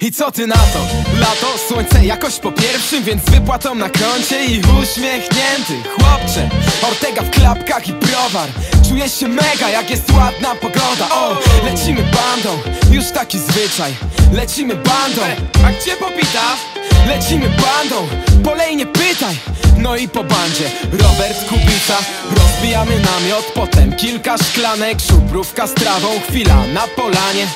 I co ty na to? Lato, słońce jakoś po pierwszym, więc wypłatą na koncie i uśmiechnięty Chłopcze, Ortega w klapkach i browar. Czuję się mega jak jest ładna pogoda. O, lecimy bandą, już taki zwyczaj. Lecimy bandą, a gdzie popita? Lecimy bandą, polej nie pytaj. No i po bandzie, Robert Kubica. Rozbijamy namiot, potem kilka szklanek. Szubrówka z trawą, chwila na polanie.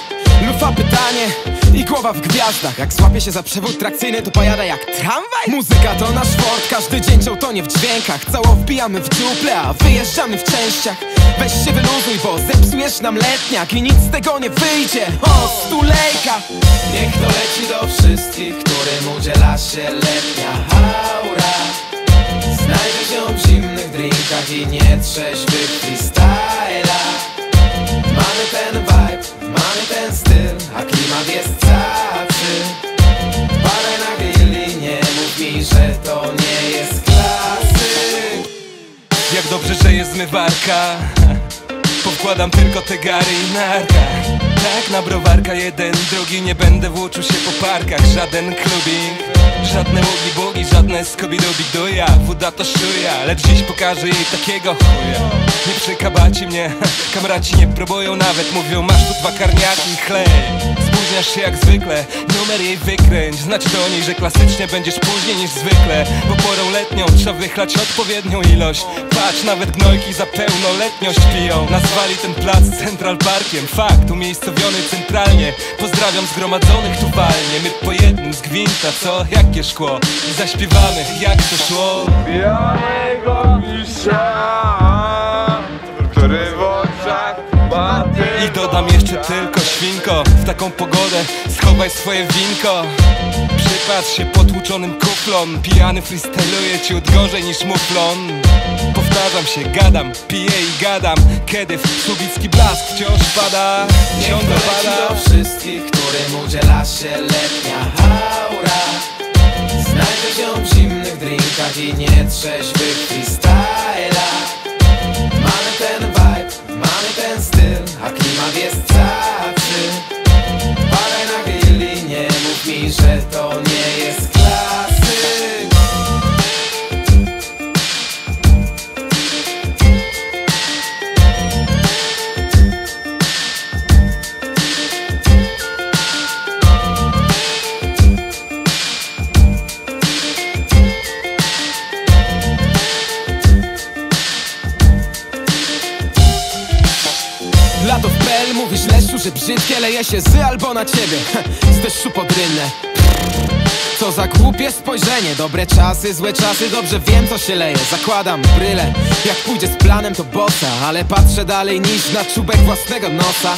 Lufa pytanie i głowa w gwiazdach. Jak złapie się za przewód trakcyjny to pojada jak tramwaj. Muzyka to nasz fort, każdy dzień to nie w dźwiękach. Cało wbijamy w dziuple, a wyjeżdżamy w częściach. Weź się wyluzuj, bo zepsujesz nam letniak I nic z tego nie wyjdzie, o stulejka! Niech to leci do wszystkich, którym udziela się letnia aura. Znajdzie się w zimnych drinkach i nietrzeźwych freestylach Mamy ten mamy ten styl, a klimat jest cacy. Parę na grilli, nie mów mi, że to nie jest klasyk Jak dobrze, że jest zmywarka Powkładam tylko te gary i narka Tak na browarka jeden, drugi Nie będę włóczył się po parkach. Żaden klubing Żadne łogi bogi, żadne skobidobi duja Woda to szuja, lecz dziś pokażę jej takiego chuja. Nie przekabaci mnie, kamraci nie próbują nawet. Mówią masz tu dwa karniaki chlej. Spóźniasz się jak zwykle, numer jej wykręć. Znaczy do niej, że klasycznie będziesz później niż zwykle. Bo porą letnią trzeba wychlać odpowiednią ilość. Patrz, nawet gnojki za pełnoletniość piją Nazwali ten plac Central Parkiem Fakt, umiejscowiony centralnie Pozdrawiam zgromadzonych tu walnie My po jednym z gwinta, co? Jakie szkło? Zaśpiewamy, jak to szło Białego misia Który w oczach ma I dodam jeszcze tylko świnko W taką pogodę schowaj swoje winko. Przypatrz się potłuczonym kuflom Pijany freestyluje ciut gorzej niż muflon. Powtarzam się, gadam, piję i gadam Kiedy w subicki blask wciąż pada Ciągle pada. do wszystkich, którym udziela się letnia aura. Znajdzie się w zimnych drinkach i nietrzeźwych freestylach mówisz Leszczu, że brzydkie leje się z albo na ciebie. Z deszczu pod Co za głupie spojrzenie. Dobre czasy, złe czasy, dobrze wiem co się leje. Zakładam bryle, jak pójdzie z planem to bossa. Ale patrzę dalej niż na czubek własnego nosa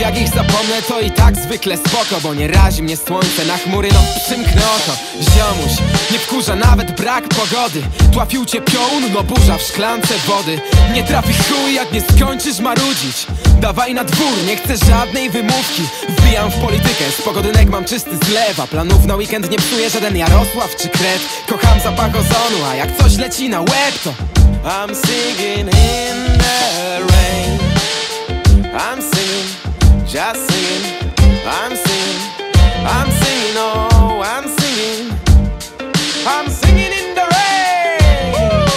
jak ich zapomnę to i tak zwykle spoko Bo nie razi mnie słońce na chmury, no przymknę oko Ziomuś, nie wkurza nawet brak pogody. Tłapił cię piołun, no burza w szklance wody. Nie trafi chuj jak nie skończysz marudzić. Dawaj na dwór, nie chcę żadnej wymówki. Wbijam w politykę, z pogodynek mam czysty zlew A planów na weekend nie psuje żaden Jarosław czy Kret. Kocham zapach ozonu, a jak coś leci na łeb to I'm singing in the rain. I'm just singing. I'm singing, I'm singing, oh, I'm singing. I'm singing in the rain.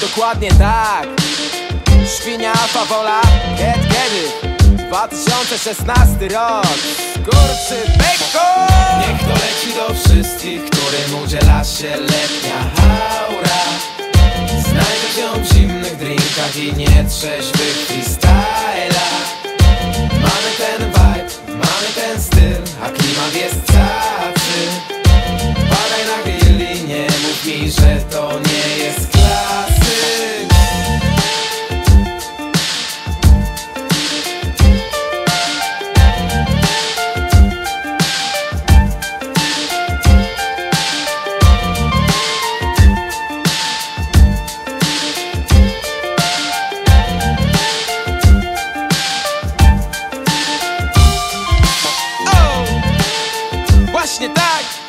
Dokładnie tak. Świnia fawola, kiedy, kiedy? 2016 rok. Skurczy beko! Niech to leci do wszystkich, którym udziela się letnia aura. Znajdzie się w zimnych drinkach i nietrzeźwych freestylach jest cacy Właśnie!